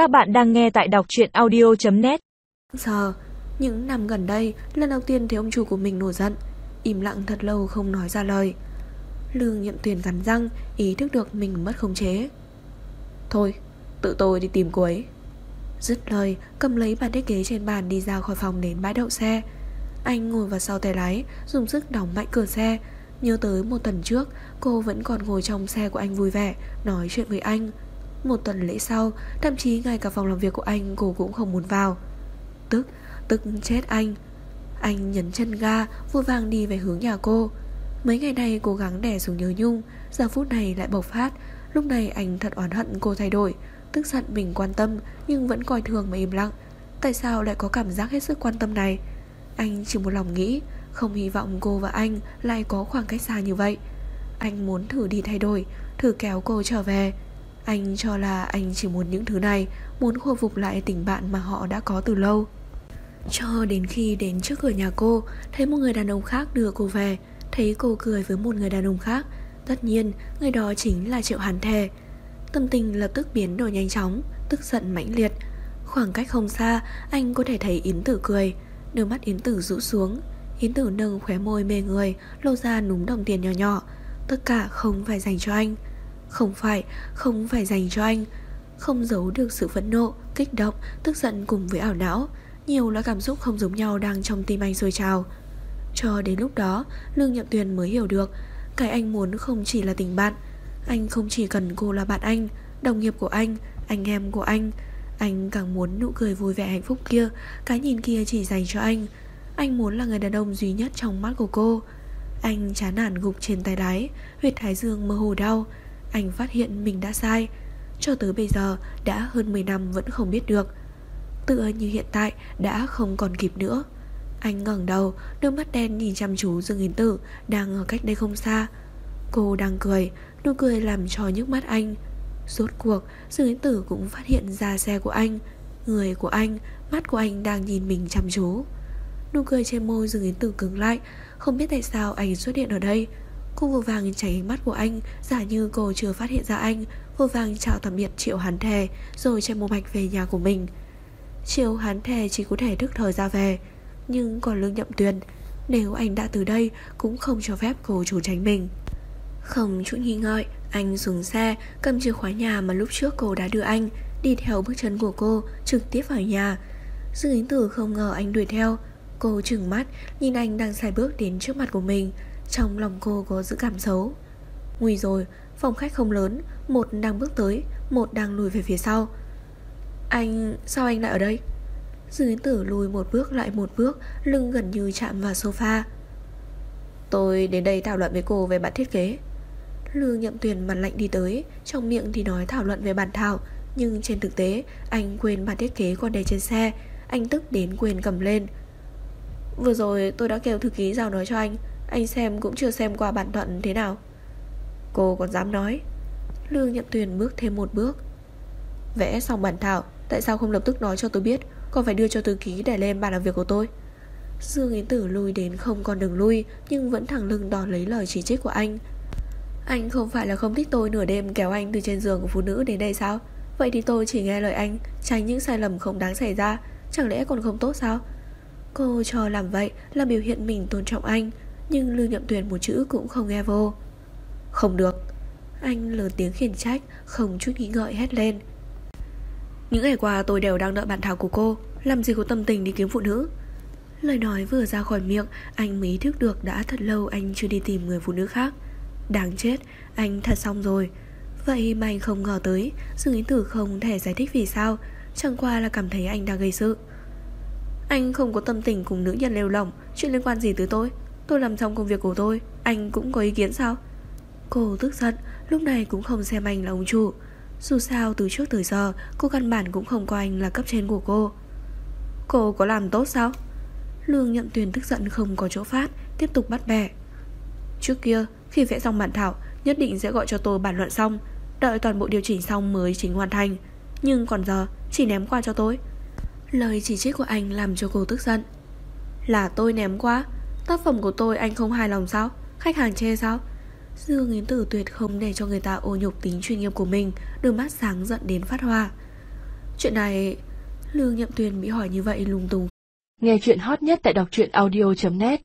Các bạn đang nghe tại đọc truyện audio.net Giờ, những năm gần đây, lần đầu tiên thấy ông chủ của mình nổi giận, im lặng thật lâu không nói ra lời. Lương nhậm tuyển cắn răng, ý thức được mình mất khống chế. Thôi, tự tôi đi tìm cô ấy. Dứt lời, cầm lấy bàn thiết kế trên bàn đi ra khỏi phòng đến bãi đậu xe. Anh ngồi vào sau tay lái, dùng sức đóng mạnh cửa xe. Nhớ tới một tuần trước, cô vẫn còn ngồi trong xe của anh vui vẻ, nói chuyện với anh. Một tuần lễ sau, thậm chí ngay cả phòng làm việc của anh cô cũng không muốn vào. Tức, tức chết anh. Anh nhấn chân ga, vội vàng đi về hướng nhà cô. Mấy ngày nay cố gắng đè xuống nhớ nhung, giờ phút này lại bộc phát. Lúc này anh thật oán hận cô thay đổi, tức giận mình quan tâm nhưng vẫn coi thường mà im lặng. Tại sao lại có cảm giác hết sức quan tâm này? Anh chỉ một lòng nghĩ, không hy vọng cô và anh lại có khoảng cách xa như vậy. Anh muốn thử đi thay đổi, thử kéo cô trở về. Anh cho là anh chỉ muốn những thứ này, Muốn khôi phục lại tình bạn mà họ đã có từ lâu. Cho đến khi đến trước cửa nhà cô, Thấy một người đàn ông khác đưa cô về, Thấy cô cười với một người đàn ông khác, Tất nhiên người đó chính là Triệu Hàn Thề. Tâm tình lập tức biến đổi nhanh chóng, Tức giận mãnh liệt. Khoảng cách không xa, Anh có thể thấy Yến Tử cười, Đôi mắt Yến Tử rũ xuống. Yến Tử nâng khóe môi mê người, Lộ ra núm đồng tiền nhỏ nhỏ. Tất cả không phải dành cho anh không phải, không phải dành cho anh. Không giấu được sự phẫn nộ, kích động, tức giận cùng với ảo não. Nhiều loại cảm xúc không giống nhau đang trong tim anh sôi trào. Cho đến lúc đó, Lương Nhậm Tuyền mới hiểu được Cái anh muốn không chỉ là tình bạn. Anh không chỉ cần cô là bạn anh Đồng nghiệp của anh, anh em của anh. Anh càng muốn nụ cười vui vẻ hạnh phúc kia Cái nhìn kia chỉ dành cho anh. Anh muốn là người đàn ông duy nhất trong mắt của cô. Anh chán nản gục trên tay lái Huyệt thái dương mơ hồ đau anh phát hiện mình đã sai. Cho tới bây giờ, đã hơn 10 năm vẫn không biết được. Tựa như hiện tại, đã không còn kịp nữa. Anh ngẩng đầu, Đôi mắt đen nhìn chăm chú Dương Yến Tử Đang ở cách đây không xa. Cô đang cười, Nụ cười làm cho nhức mắt anh. Rốt cuộc, Dương Yến Tử cũng phát hiện ra xe của anh, Người của anh, Mắt của anh đang nhìn mình chăm chú. Nụ cười trên môi Dương Yến Tử cứng lại, Không biết tại sao anh xuất hiện ở đây. Cô vừa vàng tránh ánh mắt của anh, Giả như cô chưa phát hiện ra anh. Vừa vàng chào tạm biệt Triệu Hán Thề, Rồi chạy một mạch về nhà của mình. Triệu Hán Thề chỉ có thể thức thời ra về, Nhưng còn Lương Nhậm Tuyền, Nếu anh đã từ đây, Cũng không cho phép cô chủ tránh mình. Không chút nghi ngợi, Anh xuống xe, Cầm chìa khóa nhà mà lúc trước cô đã đưa anh, Đi theo bước chân của cô, Trực tiếp vào nhà. Dương Yến Tử không ngờ anh đuổi theo. Cô trừng mắt, Nhìn anh đang xài bước đến trước mặt của mình trong lòng cô có dự cảm xấu. Nguy rồi, Phòng khách không lớn, Một đang bước tới, Một đang lùi về phía sau. Anh... sao anh lại ở đây? Dư Yến Tử lùi một bước lại một bước, Lưng gần như chạm vào sofa. Tôi đến đây thảo luận với cô về bản thiết kế. Lương nhậm tuyền mặt lạnh đi tới, Trong miệng thì nói thảo luận về bản thảo, Nhưng trên thực tế, Anh quên bản thiết kế còn để trên xe. Anh tức đến quên cầm lên. Vừa rồi tôi đã kêu thư ký giao nói cho anh anh xem cũng chưa xem qua bản thuận thế nào. Cô còn dám nói. Lương Nhậm Tuyền bước thêm một bước. Vẽ xong bản thảo, Tại sao không lập tức nói cho tôi biết? Còn phải đưa cho thư ký để lên bàn làm việc của tôi? Dương Yến Tử lui đến không còn đường lui, Nhưng vẫn thẳng lưng đòn lấy lời chỉ trích của anh. Anh không phải là không thích tôi nửa đêm kéo anh từ trên giường của phụ nữ đến đây sao? Vậy thì tôi chỉ nghe lời anh, Tránh những sai lầm không đáng xảy ra. Chẳng lẽ còn không tốt sao? Cô cho làm vậy là biểu hiện mình tôn trọng anh nhưng Lưu Nhậm Tuyền một chữ cũng không nghe vô. Không được. Anh lớn tiếng khiển trách, Không chút nghĩ ngợi hét lên. Những ngày qua tôi đều đang đợi bản thảo của cô, Làm gì có tâm tình đi kiếm phụ nữ. Lời nói vừa ra khỏi miệng, Anh mới ý thức được đã thật lâu anh chưa đi tìm người phụ nữ khác. Đáng chết, Anh thật xong rồi. Vậy mà anh không ngờ tới Dương Yến Tử không thể giải thích vì sao, Chẳng qua là cảm thấy anh đang gây sự. Anh không có tâm tình cùng nữ nhân lêu lỏng, Chuyện liên quan gì tới tôi? Tôi làm xong công việc của tôi, Anh cũng có ý kiến sao? Cô tức giận, Lúc này cũng không xem anh là ông chủ. Dù sao, từ trước tới giờ, Cô căn bản cũng không coi anh là cấp trên của cô. Cô có làm tốt sao? Lương nhậm tuyền tức giận không có chỗ phát, Tiếp tục bắt bẻ. Trước kia, khi vẽ xong bản thảo, Nhất định sẽ gọi cho tôi bản luận xong. Đợi toàn bộ điều chỉnh xong mới chính hoàn thành. Nhưng còn giờ, chỉ ném qua cho tôi. Lời chỉ trích của anh làm cho cô tức giận. Là tôi ném qua Tác phẩm của tôi anh không hài lòng sao? Khách hàng chê sao? Dương Yến Tử tuyệt không để cho người ta ô nhục tính chuyên nghiệp của mình, Đôi mắt sáng giận đến phát hoa. Chuyện này, Lương Nhậm Tuyền bị hỏi như vậy lung tung. Nghe chuyện hot nhất tại đọc truyện audio.net